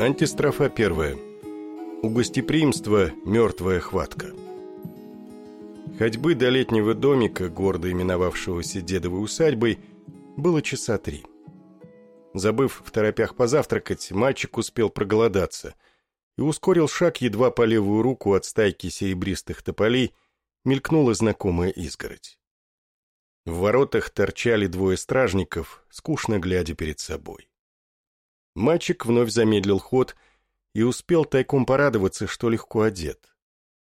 Антистрофа первая. У гостеприимства мертвая хватка. Ходьбы до летнего домика, гордо именовавшегося дедовой усадьбой, было часа три. Забыв в торопях позавтракать, мальчик успел проголодаться и ускорил шаг едва по левую руку от стайки серебристых тополей мелькнула знакомая изгородь. В воротах торчали двое стражников, скучно глядя перед собой. Мальчик вновь замедлил ход и успел тайком порадоваться, что легко одет.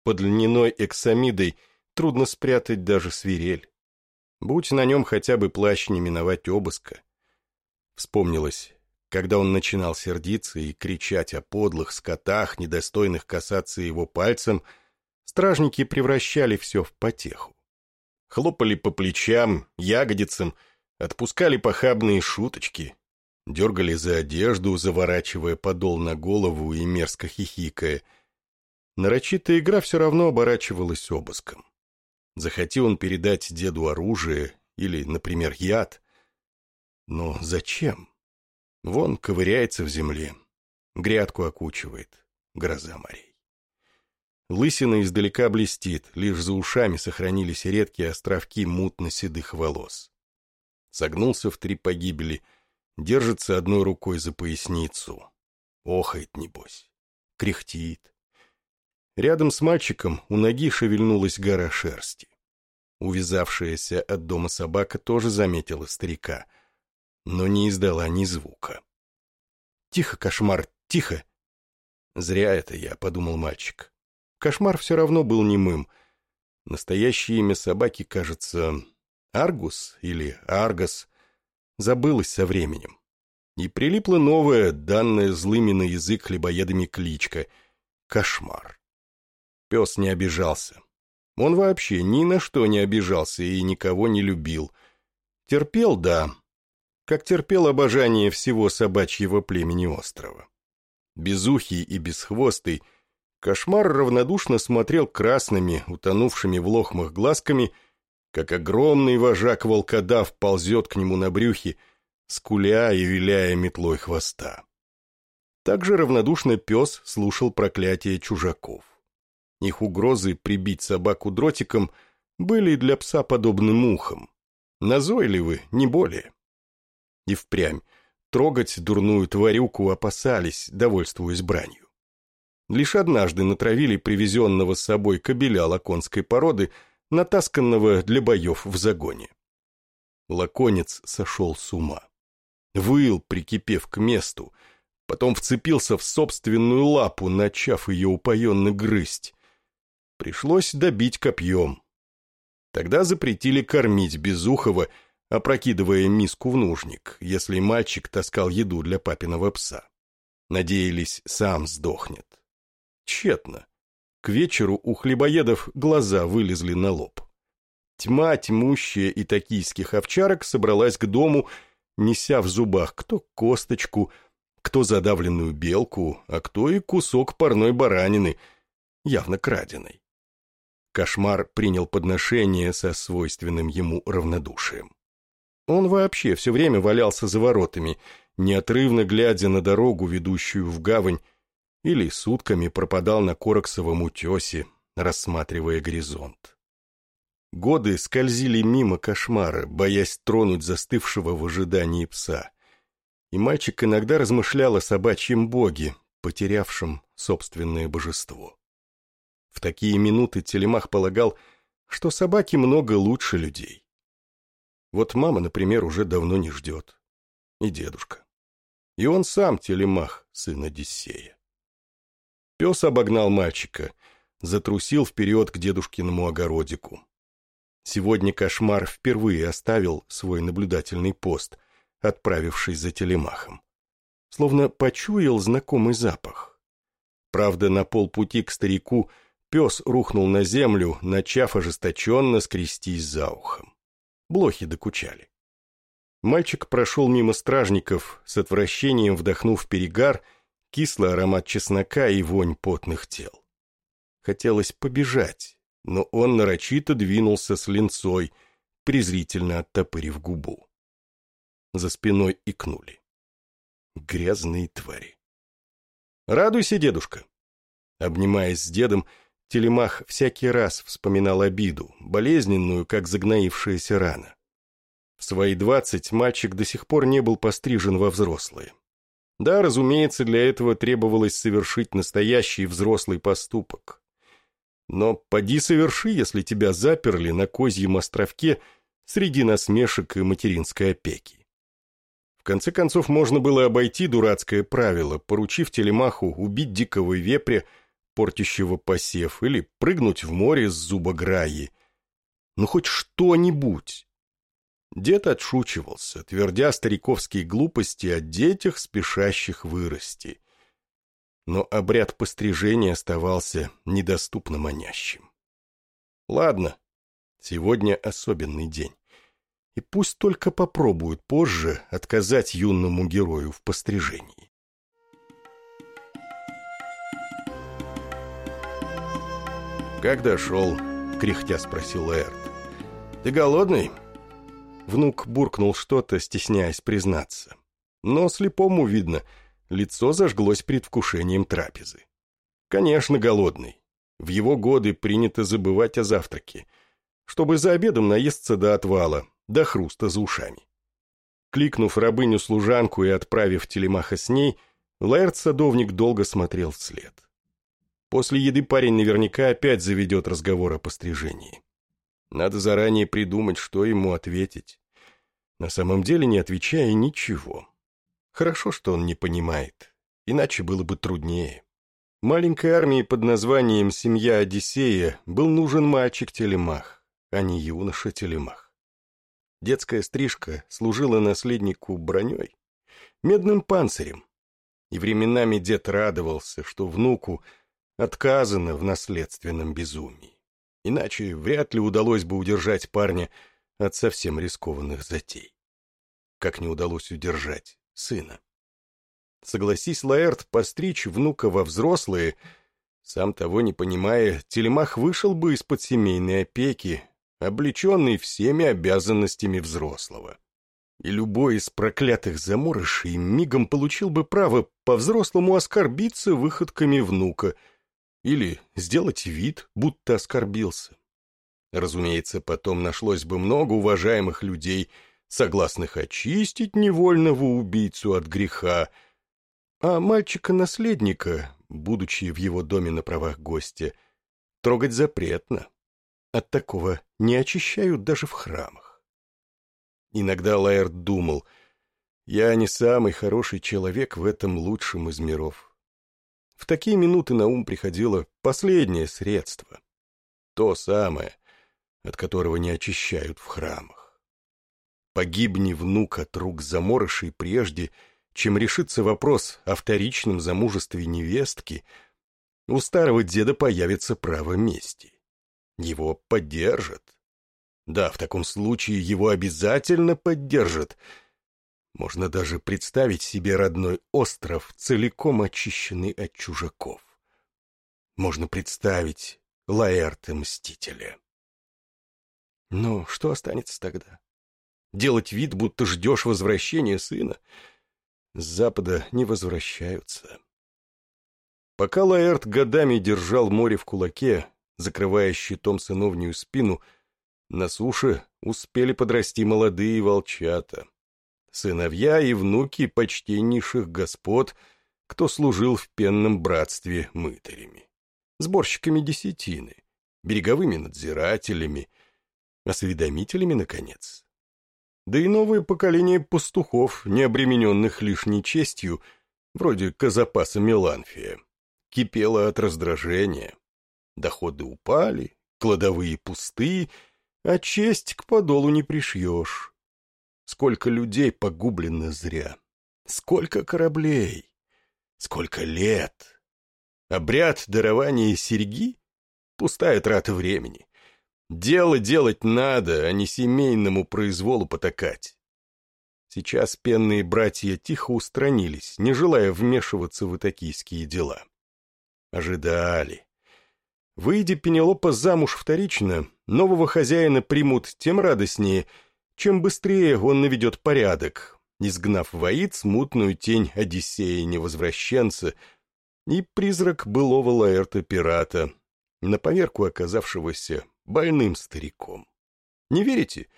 Под льняной эксамидой трудно спрятать даже свирель. Будь на нем хотя бы плащ не миновать обыска. Вспомнилось, когда он начинал сердиться и кричать о подлых скотах, недостойных касаться его пальцем, стражники превращали все в потеху хлопали по плечам, ягодицам, отпускали похабные шуточки, дергали за одежду, заворачивая подол на голову и мерзко хихикая. Нарочитая игра все равно оборачивалась обыском. Захотел он передать деду оружие или, например, яд. Но зачем? Вон ковыряется в земле, грядку окучивает, гроза морей. Лысина издалека блестит, лишь за ушами сохранились редкие островки мутно-седых волос. Согнулся в три погибели, держится одной рукой за поясницу. Охает, небось. Кряхтит. Рядом с мальчиком у ноги шевельнулась гора шерсти. Увязавшаяся от дома собака тоже заметила старика, но не издала ни звука. «Тихо, кошмар, тихо!» «Зря это я», — подумал мальчик. Кошмар все равно был немым. Настоящее имя собаки, кажется, Аргус или Аргас, забылось со временем. И прилипла новая, данная злыми на язык хлебоедами кличка — Кошмар. Пес не обижался. Он вообще ни на что не обижался и никого не любил. Терпел, да, как терпел обожание всего собачьего племени острова. Безухий и бесхвостый — Кошмар равнодушно смотрел красными, утонувшими в лохмах глазками, как огромный вожак волкодав ползет к нему на брюхе, скуля и виляя метлой хвоста. Также равнодушно пес слушал проклятия чужаков. Их угрозы прибить собаку дротиком были для пса подобны мухам. Назойливы, не более. И впрямь, трогать дурную тварюку опасались, довольствуясь бранью. Лишь однажды натравили привезенного с собой кобеля лаконской породы, натасканного для боев в загоне. Лаконец сошел с ума. Выл, прикипев к месту, потом вцепился в собственную лапу, начав ее упоенно грызть. Пришлось добить копьем. Тогда запретили кормить Безухова, опрокидывая миску в нужник, если мальчик таскал еду для папиного пса. Надеялись, сам сдохнет. Тщетно. К вечеру у хлебоедов глаза вылезли на лоб. Тьма тьмущая и токийских овчарок собралась к дому, неся в зубах кто косточку, кто задавленную белку, а кто и кусок парной баранины, явно краденой. Кошмар принял подношение со свойственным ему равнодушием. Он вообще все время валялся за воротами, неотрывно глядя на дорогу, ведущую в гавань, или сутками пропадал на Короксовом утесе, рассматривая горизонт. Годы скользили мимо кошмара, боясь тронуть застывшего в ожидании пса. И мальчик иногда размышлял о собачьем боге, потерявшем собственное божество. В такие минуты Телемах полагал, что собаки много лучше людей. Вот мама, например, уже давно не ждет. И дедушка. И он сам Телемах, сын Одиссея. Пес обогнал мальчика, затрусил вперед к дедушкиному огородику. Сегодня кошмар впервые оставил свой наблюдательный пост, отправившись за телемахом. Словно почуял знакомый запах. Правда, на полпути к старику пес рухнул на землю, начав ожесточенно скрестись за ухом. Блохи докучали. Мальчик прошел мимо стражников, с отвращением вдохнув перегар — кислый аромат чеснока и вонь потных тел. Хотелось побежать, но он нарочито двинулся с линцой, презрительно оттопырив губу. За спиной икнули. Грязные твари. Радуйся, дедушка. Обнимаясь с дедом, Телемах всякий раз вспоминал обиду, болезненную, как загноившаяся рана. В свои двадцать мальчик до сих пор не был пострижен во взрослые. Да, разумеется, для этого требовалось совершить настоящий взрослый поступок. Но поди соверши, если тебя заперли на козьем островке среди насмешек и материнской опеки. В конце концов, можно было обойти дурацкое правило, поручив телемаху убить дикого вепря, портящего посев, или прыгнуть в море с зубограи. Ну, хоть что-нибудь. Дед отшучивался, твердя стариковские глупости о детях, спешащих вырасти. Но обряд пострижения оставался недоступно манящим. Ладно, сегодня особенный день. И пусть только попробуют позже отказать юному герою в пострижении. «Как дошел?» — кряхтя спросил Эрт. «Ты голодный?» Внук буркнул что-то, стесняясь признаться. Но слепому видно, лицо зажглось предвкушением трапезы. Конечно, голодный. В его годы принято забывать о завтраке, чтобы за обедом наесться до отвала, до хруста за ушами. Кликнув рабыню-служанку и отправив телемаха с ней, Лаэрт-садовник долго смотрел вслед. После еды парень наверняка опять заведет разговор о пострижении. Надо заранее придумать, что ему ответить. На самом деле не отвечая ничего. Хорошо, что он не понимает, иначе было бы труднее. Маленькой армии под названием «Семья Одиссея» был нужен мальчик-телемах, а не юноша-телемах. Детская стрижка служила наследнику броней, медным панцирем. И временами дед радовался, что внуку – отказано в наследственном безумии. Иначе вряд ли удалось бы удержать парня от совсем рискованных затей. Как не удалось удержать сына. Согласись, Лаэрт, постричь внука во взрослые, сам того не понимая, Телемах вышел бы из-под семейной опеки, облеченный всеми обязанностями взрослого. И любой из проклятых заморышей мигом получил бы право по-взрослому оскорбиться выходками внука — или сделать вид, будто оскорбился. Разумеется, потом нашлось бы много уважаемых людей, согласных очистить невольного убийцу от греха, а мальчика-наследника, будучи в его доме на правах гостя, трогать запретно. От такого не очищают даже в храмах. Иногда Лаэрт думал, я не самый хороший человек в этом лучшем из миров. В такие минуты на ум приходило последнее средство. То самое, от которого не очищают в храмах. Погибни внук от рук заморышей прежде, чем решится вопрос о вторичном замужестве невестки, у старого деда появится право мести. Его поддержат. Да, в таком случае его обязательно поддержат — можно даже представить себе родной остров, целиком очищенный от чужаков. Можно представить Лаэрта-мстителя. Но что останется тогда? Делать вид, будто ждешь возвращения сына? С запада не возвращаются. Пока Лаэрт годами держал море в кулаке, закрывая щитом сыновнюю спину, на суше успели подрасти молодые волчата сыновья и внуки почтеннейших господ, кто служил в пенном братстве мытарями, сборщиками десятины, береговыми надзирателями, осведомителями, наконец. Да и новое поколение пастухов, не обремененных лишней честью, вроде Казапаса Меланфия, кипело от раздражения. Доходы упали, кладовые пусты, а честь к подолу не пришьешь. Сколько людей погублено зря. Сколько кораблей. Сколько лет. Обряд дарования серьги — пустая трата времени. Дело делать надо, а не семейному произволу потакать. Сейчас пенные братья тихо устранились, не желая вмешиваться в итакийские дела. Ожидали. Выйдя Пенелопа замуж вторично, нового хозяина примут тем радостнее — чем быстрее он наведет порядок, изгнав воит смутную тень Одиссея-невозвращенца и призрак былого Лаэрта-пирата, на поверку оказавшегося больным стариком. Не верите?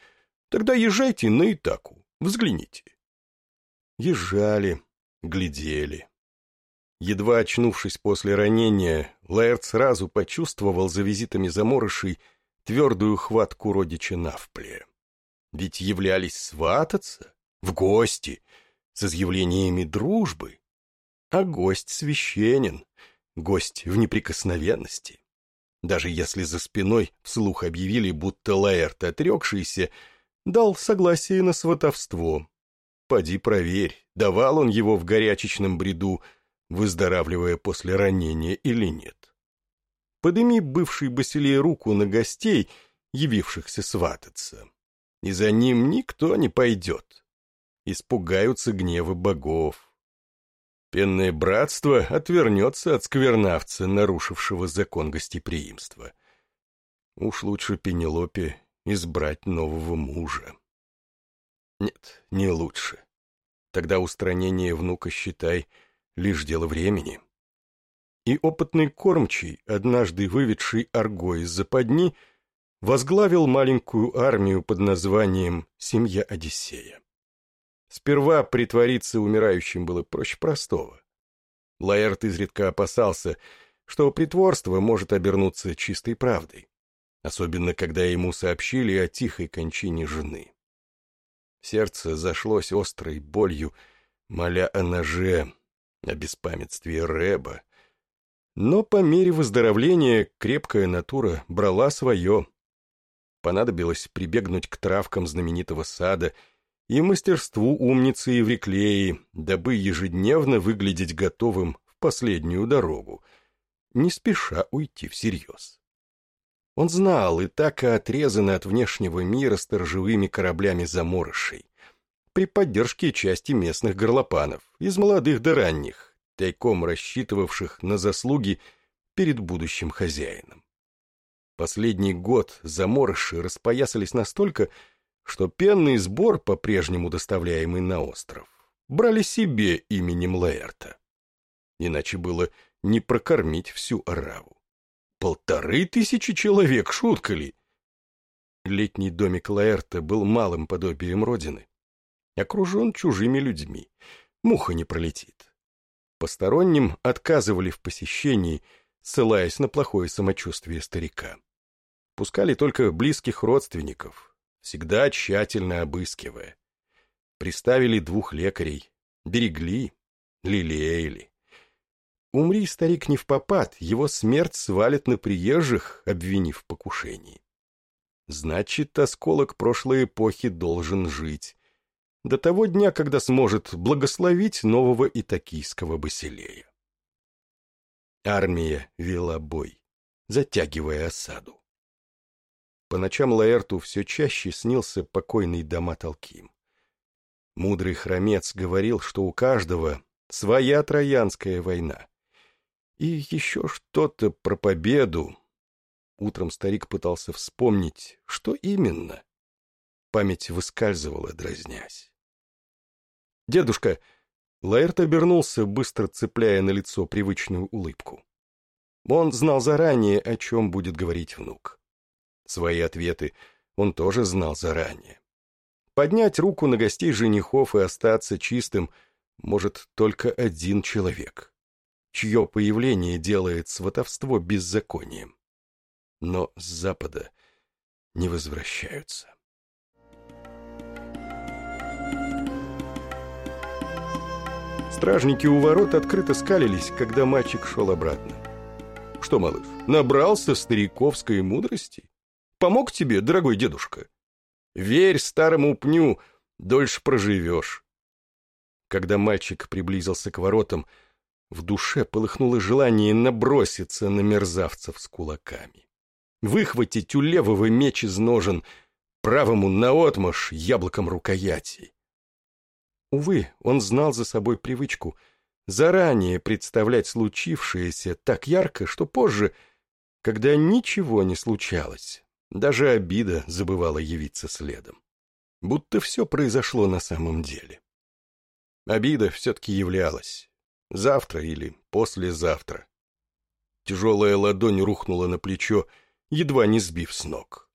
Тогда езжайте на Итаку, взгляните. Езжали, глядели. Едва очнувшись после ранения, Лаэрт сразу почувствовал за визитами заморышей твердую хватку родича Навплея. Ведь являлись свататься, в гости, с изъявлениями дружбы. А гость священен, гость в неприкосновенности. Даже если за спиной вслух объявили, будто Лаэрт, отрекшийся, дал согласие на сватовство. Поди проверь, давал он его в горячечном бреду, выздоравливая после ранения или нет. Подыми бывший Басилей руку на гостей, явившихся свататься, и за ним никто не пойдет. Испугаются гневы богов. Пенное братство отвернется от сквернавца, нарушившего закон гостеприимства. Уж лучше Пенелопе избрать нового мужа. Нет, не лучше. Тогда устранение внука, считай, лишь дело времени. И опытный кормчий, однажды выведший Арго из западни, возглавил маленькую армию под названием «Семья Одиссея». Сперва притвориться умирающим было проще простого. Лаэрт изредка опасался, что притворство может обернуться чистой правдой, особенно когда ему сообщили о тихой кончине жены. Сердце зашлось острой болью, моля о ноже, о беспамятстве Рэба. Но по мере выздоровления крепкая натура брала свое. Понадобилось прибегнуть к травкам знаменитого сада — и мастерству умницы Евриклеи, дабы ежедневно выглядеть готовым в последнюю дорогу, не спеша уйти всерьез. Он знал и так и отрезаны от внешнего мира сторожевыми кораблями заморышей, при поддержке части местных горлопанов, из молодых до ранних, тайком рассчитывавших на заслуги перед будущим хозяином. Последний год заморыши распоясались настолько, что пенный сбор, по-прежнему доставляемый на остров, брали себе именем Лаэрта. Иначе было не прокормить всю ораву. Полторы тысячи человек, шутка ли? Летний домик Лаэрта был малым подобием родины. Окружен чужими людьми. Муха не пролетит. Посторонним отказывали в посещении, ссылаясь на плохое самочувствие старика. Пускали только близких родственников, всегда тщательно обыскивая. Приставили двух лекарей, берегли, лелеяли. Умри, старик, не в попад, его смерть свалит на приезжих, обвинив в покушении. Значит, осколок прошлой эпохи должен жить. До того дня, когда сможет благословить нового итакийского Басилея. Армия вела бой, затягивая осаду. По ночам Лаэрту все чаще снился покойный дома Толким. Мудрый хромец говорил, что у каждого своя Троянская война. И еще что-то про победу. Утром старик пытался вспомнить, что именно. Память выскальзывала, дразнясь. «Дедушка!» Лаэрт обернулся, быстро цепляя на лицо привычную улыбку. Он знал заранее, о чем будет говорить внук. Свои ответы он тоже знал заранее. Поднять руку на гостей женихов и остаться чистым может только один человек, чье появление делает сватовство беззаконием. Но с запада не возвращаются. Стражники у ворот открыто скалились, когда мальчик шел обратно. «Что, малыш, набрался стариковской мудрости?» Помог тебе, дорогой дедушка? Верь старому пню, дольше проживешь. Когда мальчик приблизился к воротам, в душе полыхнуло желание наброситься на мерзавцев с кулаками. Выхватить у левого меч из ножен, правому наотмашь яблоком рукояти. Увы, он знал за собой привычку заранее представлять случившееся так ярко, что позже, когда ничего не случалось, даже обида забывала явиться следом. Будто все произошло на самом деле. Обида все-таки являлась. Завтра или послезавтра. Тяжелая ладонь рухнула на плечо, едва не сбив с ног.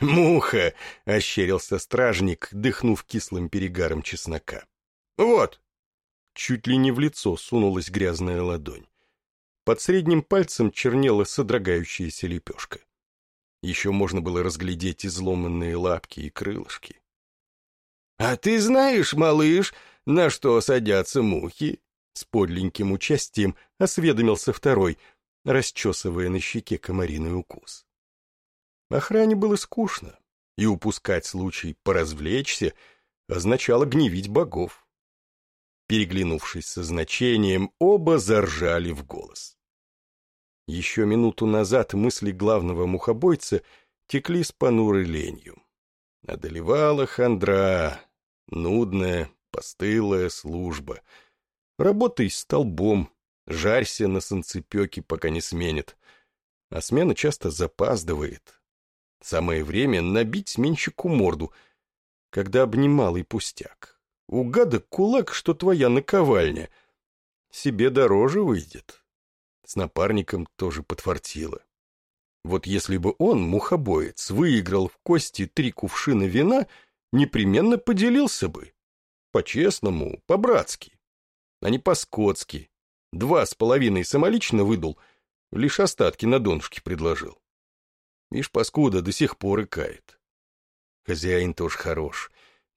«Муха!» — ощерился стражник, дыхнув кислым перегаром чеснока. «Вот!» Чуть ли не в лицо сунулась грязная ладонь. Под средним пальцем чернела содрогающаяся лепешка. Еще можно было разглядеть изломанные лапки и крылышки. «А ты знаешь, малыш, на что садятся мухи?» С подленьким участием осведомился второй, расчесывая на щеке комариный укус. Охране было скучно, и упускать случай поразвлечься означало гневить богов. Переглянувшись со значением, оба заржали в голос. Еще минуту назад мысли главного мухобойца текли с понурой ленью. Одолевала хандра, нудная, постылая служба. Работай столбом, жарься на санцепеке, пока не сменит. А смена часто запаздывает. Самое время набить сменщику морду, когда обнимал и пустяк. У гада кулак, что твоя наковальня. Себе дороже выйдет. С напарником тоже подфартило. Вот если бы он, мухобоец, выиграл в кости три кувшина вина, непременно поделился бы. По-честному, по-братски, а не по-скотски. Два с половиной самолично выдал, лишь остатки на донышке предложил. Ишь, паскуда до сих пор и кает. Хозяин тоже хорош.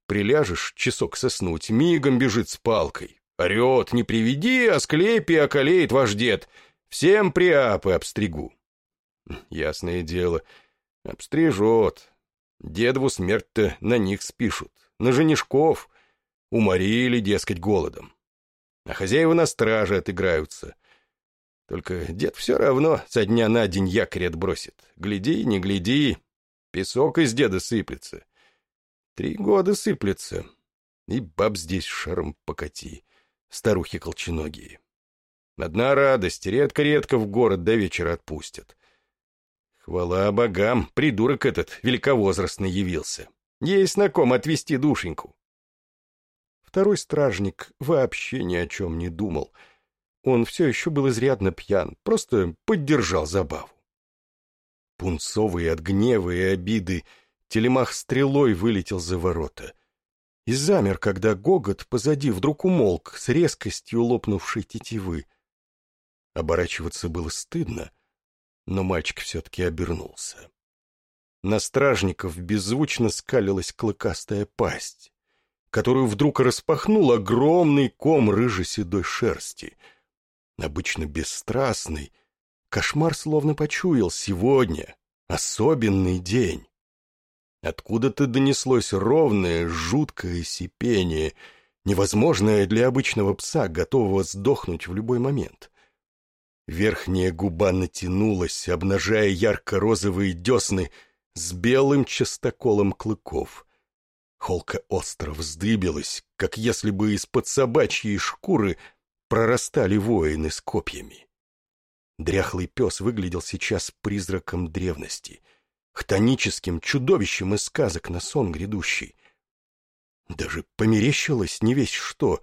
Приляжешь часок соснуть, мигом бежит с палкой. Орет, не приведи, а склепи околеет ваш дед. Всем приапы обстригу. Ясное дело, обстрижет. Дедву смерть-то на них спишут, на женишков. Уморили, дескать, голодом. А хозяева на страже отыграются. Только дед все равно со дня на день якорь отбросит. Гляди, не гляди, песок из деда сыплется. Три года сыплется, и баб здесь шаром покати, старухи колченогие. Одна радость, редко-редко в город до вечера отпустят. Хвала богам, придурок этот великовозрастный явился. Есть на ком отвести душеньку. Второй стражник вообще ни о чем не думал. Он все еще был изрядно пьян, просто поддержал забаву. Пунцовый от гнева и обиды, телемах стрелой вылетел за ворота. И замер, когда гогот позади вдруг умолк с резкостью лопнувшей тетивы — Оборачиваться было стыдно, но мальчик все-таки обернулся. На стражников беззвучно скалилась клыкастая пасть, которую вдруг распахнул огромный ком рыжеседой шерсти. Обычно бесстрастный, кошмар словно почуял сегодня, особенный день. Откуда-то донеслось ровное, жуткое сипение, невозможное для обычного пса, готового сдохнуть в любой момент — Верхняя губа натянулась, обнажая ярко-розовые десны с белым частоколом клыков. Холка остро вздыбилась, как если бы из-под собачьей шкуры прорастали воины с копьями. Дряхлый пес выглядел сейчас призраком древности, хтоническим чудовищем из сказок на сон грядущий. Даже померещилось не весь что.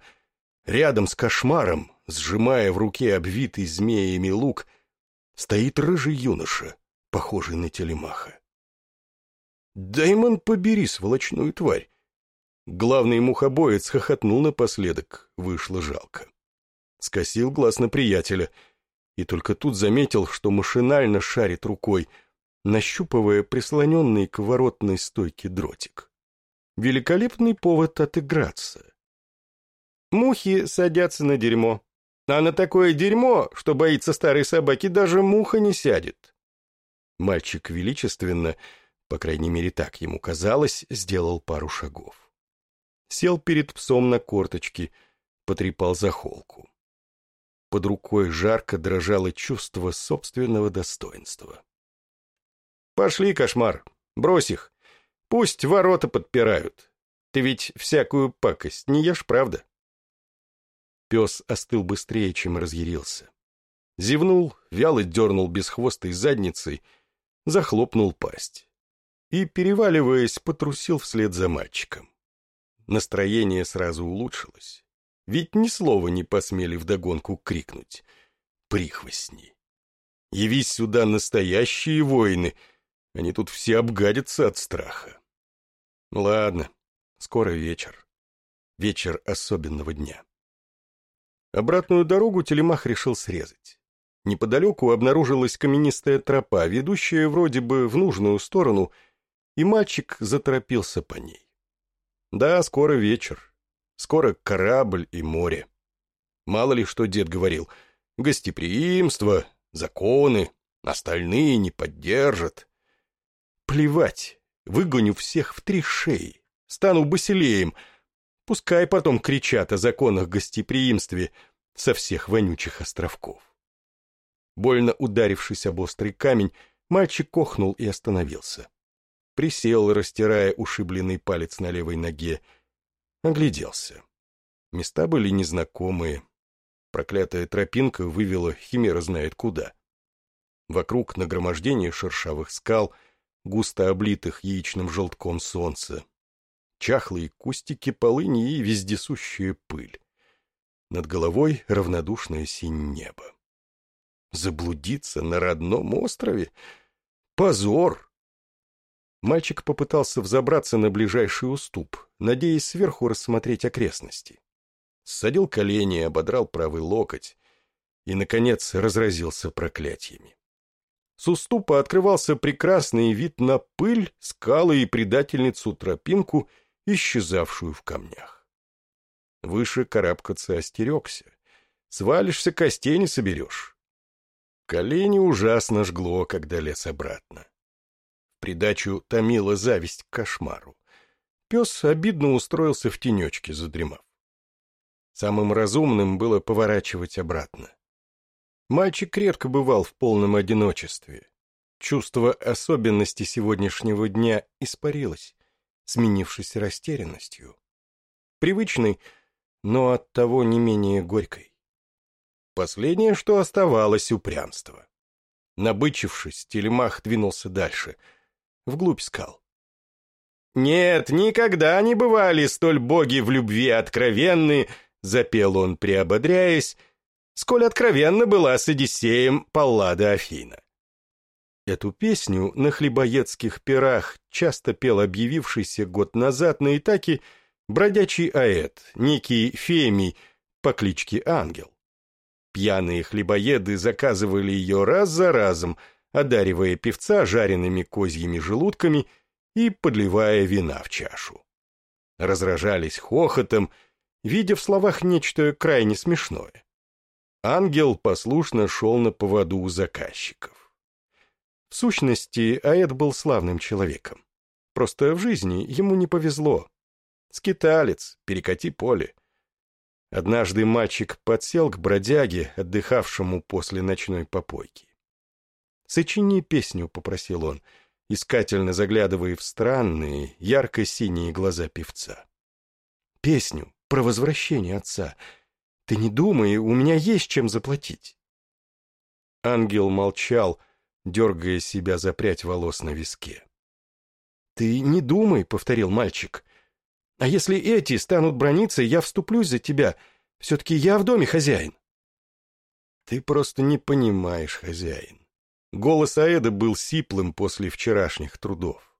Рядом с кошмаром сжимая в руке обвитый змеями лук, стоит рыжий юноша, похожий на телемаха. «Даймон, побери сволочную тварь!» Главный мухобоец хохотнул напоследок, вышло жалко. Скосил глаз на приятеля, и только тут заметил, что машинально шарит рукой, нащупывая прислоненный к воротной стойке дротик. Великолепный повод отыграться. Мухи садятся на дерьмо, а на такое дерьмо, что боится старой собаки, даже муха не сядет. Мальчик величественно, по крайней мере так ему казалось, сделал пару шагов. Сел перед псом на корточки, потрепал за холку. Под рукой жарко дрожало чувство собственного достоинства. «Пошли, кошмар, брось их. Пусть ворота подпирают. Ты ведь всякую пакость не ешь, правда?» Пес остыл быстрее, чем разъярился. Зевнул, вяло дернул бесхвостой задницей, захлопнул пасть. И, переваливаясь, потрусил вслед за мальчиком. Настроение сразу улучшилось. ведь ни слова не посмели вдогонку крикнуть. Прихвостни! Явись сюда настоящие воины, они тут все обгадятся от страха. Ладно, скоро вечер. Вечер особенного дня. Обратную дорогу Телемах решил срезать. Неподалеку обнаружилась каменистая тропа, ведущая вроде бы в нужную сторону, и мальчик заторопился по ней. Да, скоро вечер. Скоро корабль и море. Мало ли что дед говорил. Гостеприимство, законы, остальные не поддержат. Плевать, выгоню всех в три шеи, стану басилеем. Пускай потом кричат о законах гостеприимстве со всех вонючих островков. Больно ударившись об острый камень, мальчик кохнул и остановился. Присел, растирая ушибленный палец на левой ноге. Огляделся. Места были незнакомые. Проклятая тропинка вывела химера знает куда. Вокруг нагромождение шершавых скал, густо облитых яичным желтком солнца. Чахлые кустики полыни и вездесущая пыль. Над головой равнодушное синее небо. Заблудиться на родном острове? Позор! Мальчик попытался взобраться на ближайший уступ, надеясь сверху рассмотреть окрестности. Ссадил колени, ободрал правый локоть и, наконец, разразился проклятиями. С уступа открывался прекрасный вид на пыль, скалы и предательницу тропинку, исчезавшую в камнях. Выше карабкаться остерегся. Свалишься, костей не соберешь. Колени ужасно жгло, когда лез обратно. В придачу томила зависть к кошмару. Пес обидно устроился в тенечке, задремав. Самым разумным было поворачивать обратно. Мальчик редко бывал в полном одиночестве. Чувство особенности сегодняшнего дня испарилось, сменившись растерянностью. Привычной, но оттого не менее горькой. Последнее, что оставалось, упрямство. Набычившись, телемах двинулся дальше, вглубь скал. «Нет, никогда не бывали столь боги в любви откровенны», — запел он, приободряясь, сколь откровенно была с Одиссеем Паллада Афина. Эту песню на хлебоедских пирах часто пел объявившийся год назад на Итаке бродячий аэт, некий Фемий по кличке Ангел. Пьяные хлебоеды заказывали ее раз за разом, одаривая певца жареными козьими желудками и подливая вина в чашу. Разражались хохотом, видя в словах нечто крайне смешное. Ангел послушно шел на поводу у заказчиков. В сущности, Аэд был славным человеком. Просто в жизни ему не повезло. Скиталец, перекати поле — Однажды мальчик подсел к бродяге, отдыхавшему после ночной попойки. «Сочини песню», — попросил он, искательно заглядывая в странные, ярко-синие глаза певца. «Песню про возвращение отца. Ты не думай, у меня есть чем заплатить». Ангел молчал, дергая себя за прядь волос на виске. «Ты не думай», — повторил мальчик, а если эти станут брониться, я вступлюсь за тебя. Все-таки я в доме хозяин. Ты просто не понимаешь, хозяин. Голос Аэда был сиплым после вчерашних трудов.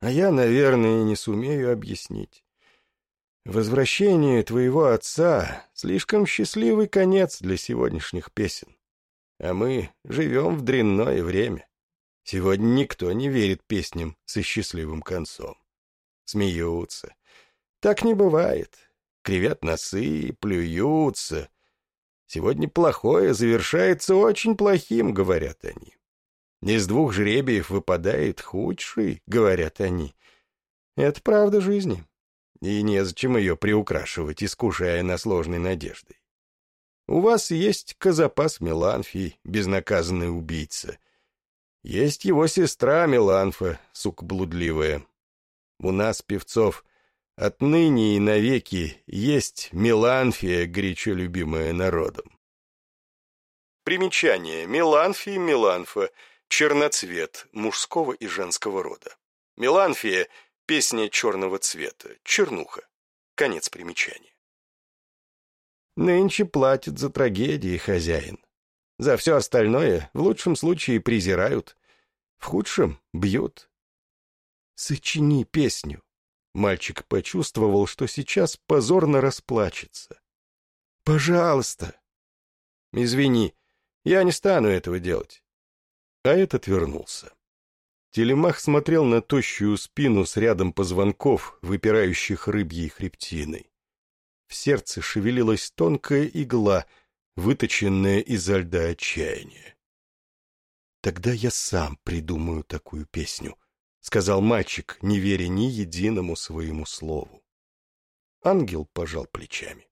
А я, наверное, не сумею объяснить. Возвращение твоего отца — слишком счастливый конец для сегодняшних песен. А мы живем в дрянное время. Сегодня никто не верит песням со счастливым концом. Смеются, так не бывает. Кривят носы, плюются. Сегодня плохое завершается очень плохим, говорят они. Из двух жребиев выпадает худший, говорят они. Это правда жизни. И незачем ее приукрашивать, искушая на сложной надеждой. У вас есть Казапас Меланфий, безнаказанный убийца. Есть его сестра Меланфа, сука блудливая. У нас, певцов, Отныне и навеки есть Меланфия, горячо любимая народом. Примечание. Меланфия, Меланфа, черноцвет, мужского и женского рода. Меланфия – песня черного цвета, чернуха. Конец примечания. Нынче платит за трагедии хозяин. За все остальное в лучшем случае презирают, в худшем бьют. Сочини песню. Мальчик почувствовал, что сейчас позорно расплачется. «Пожалуйста!» «Извини, я не стану этого делать». А этот вернулся. Телемах смотрел на тощую спину с рядом позвонков, выпирающих рыбьей хребтиной. В сердце шевелилась тонкая игла, выточенная изо льда отчаяния. «Тогда я сам придумаю такую песню», — сказал мальчик, не веря ни единому своему слову. Ангел пожал плечами.